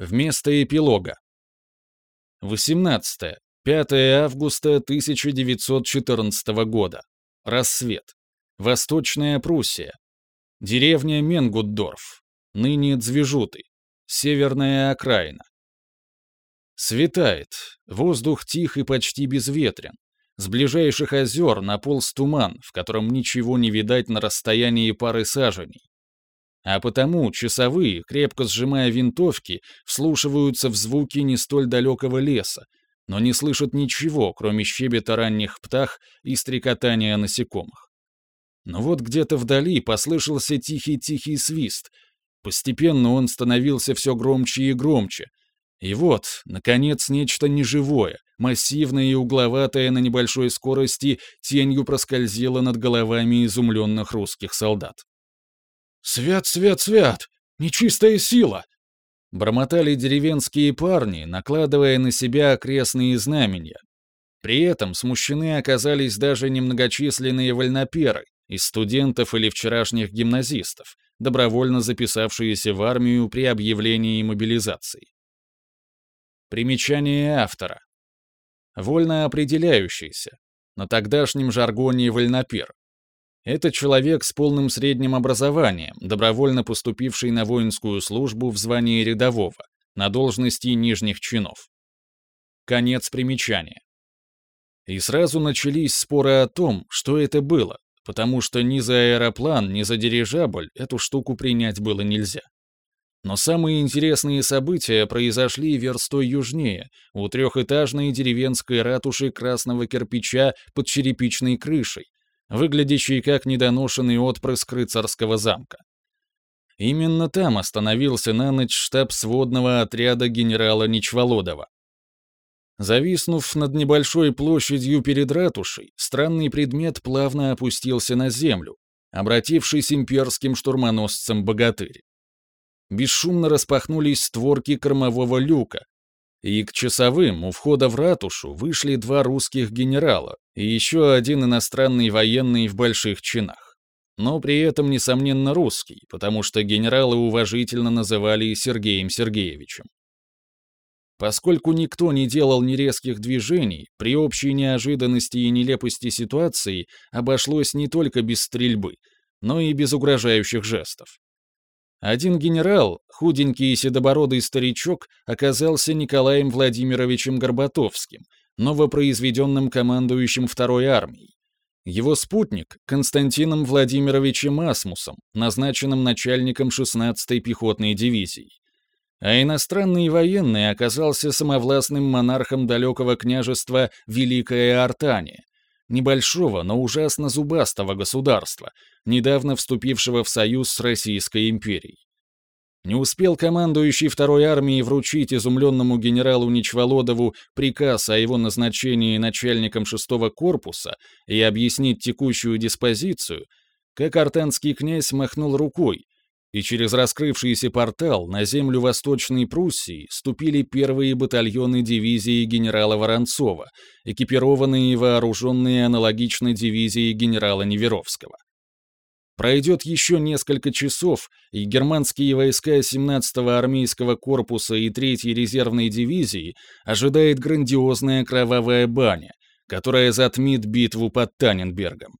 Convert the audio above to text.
Вместо эпилога. 18. 5 августа 1914 года. Рассвет. Восточная Пруссия. Деревня Менгуддорф. Ныне Движуты. Северная окраина. Светает. Воздух тих и почти безветрен. С ближайших озер наполз туман, в котором ничего не видать на расстоянии пары саженей. А потому часовые, крепко сжимая винтовки, вслушиваются в звуки не столь далекого леса, но не слышат ничего, кроме щебета ранних птах и стрекотания насекомых. Но вот где-то вдали послышался тихий-тихий свист. Постепенно он становился все громче и громче. И вот, наконец, нечто неживое, массивное и угловатое на небольшой скорости, тенью проскользило над головами изумленных русских солдат. «Свят, свят, свят! Нечистая сила!» Бормотали деревенские парни, накладывая на себя окрестные знамения. При этом смущены оказались даже немногочисленные вольноперы из студентов или вчерашних гимназистов, добровольно записавшиеся в армию при объявлении мобилизации. Примечание автора. Вольно определяющийся, на тогдашнем жаргоне вольнопер. Это человек с полным средним образованием, добровольно поступивший на воинскую службу в звании рядового, на должности нижних чинов. Конец примечания. И сразу начались споры о том, что это было, потому что ни за аэроплан, ни за дирижабль эту штуку принять было нельзя. Но самые интересные события произошли верстой южнее, у трехэтажной деревенской ратуши красного кирпича под черепичной крышей, выглядящий как недоношенный отпрыск рыцарского замка. Именно там остановился на ночь штаб сводного отряда генерала Ничволодова. Зависнув над небольшой площадью перед ратушей, странный предмет плавно опустился на землю, обратившись имперским штурмоносцем богатырь. Бесшумно распахнулись створки кормового люка, и к часовым у входа в ратушу вышли два русских генерала и еще один иностранный военный в больших чинах. Но при этом, несомненно, русский, потому что генералы уважительно называли Сергеем Сергеевичем. Поскольку никто не делал ни резких движений, при общей неожиданности и нелепости ситуации обошлось не только без стрельбы, но и без угрожающих жестов. Один генерал, худенький и седобородый старичок, оказался Николаем Владимировичем Горбатовским, новопроизведенным командующим второй армией. Его спутник — Константином Владимировичем Асмусом, назначенным начальником 16-й пехотной дивизии. А иностранный военный оказался самовластным монархом далекого княжества Великая Артания, небольшого, но ужасно зубастого государства, недавно вступившего в союз с Российской империей. Не успел командующий второй армией вручить изумленному генералу Ничволодову приказ о его назначении начальником шестого корпуса и объяснить текущую диспозицию, как артанский князь махнул рукой, и через раскрывшийся портал на землю Восточной Пруссии ступили первые батальоны дивизии генерала Воронцова, экипированные и вооруженные аналогично дивизии генерала Неверовского. Пройдет еще несколько часов, и германские войска 17-го армейского корпуса и 3-й резервной дивизии ожидает грандиозная кровавая баня, которая затмит битву под Таненбергом.